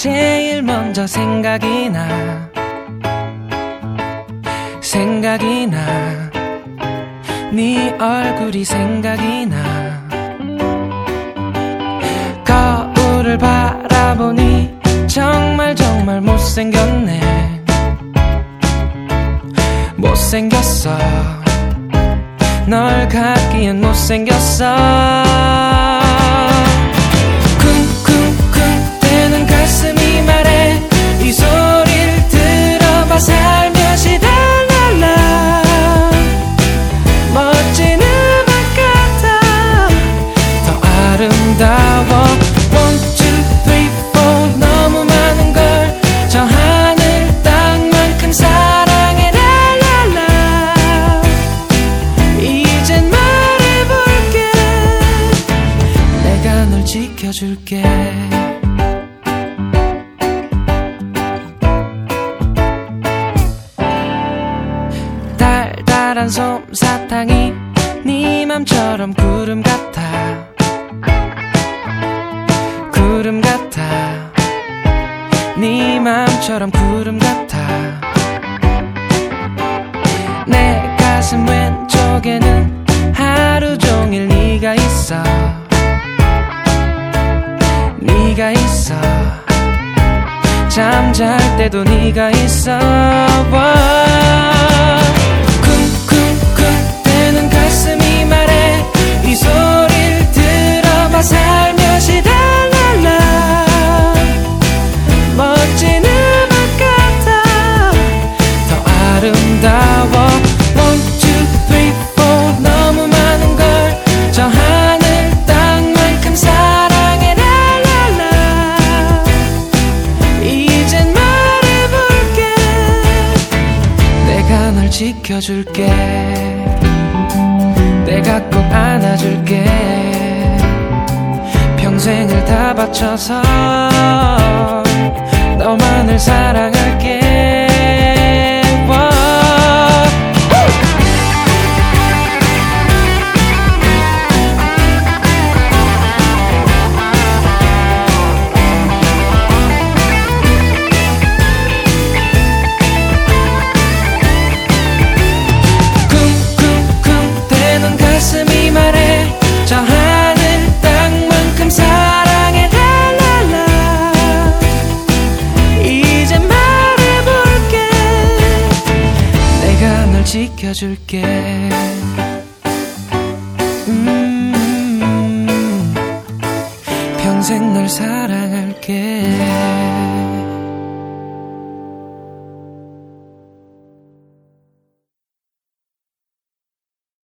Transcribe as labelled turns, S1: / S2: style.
S1: 제일 먼저 생각이 나. 생각이 나. 네 얼굴이 생각이 나. 거울을 바라보니 정말 정말 못생겼네. 못생겼어. 널 갖기엔 못생겼어 아름다워. One, two, 너무 많은 걸 저 하늘 땅만큼 사랑해. 랄랄라. 이젠 말해볼게. 내가 널 지켜줄게. 달달한 솜사탕이 네 맘처럼 구름 같아 구름 같아. 네 맘처럼 구름 같아. 내 가슴 왼쪽에는 하루 종일 네가 있어. 네가 있어. 잠잘 때도 네가 있어. 쿵 널 지켜줄게. 내가 꼭 안아줄게. 평생을 다 바쳐서 너만을 사랑할 지켜줄게. 음, 평생 널 사랑할게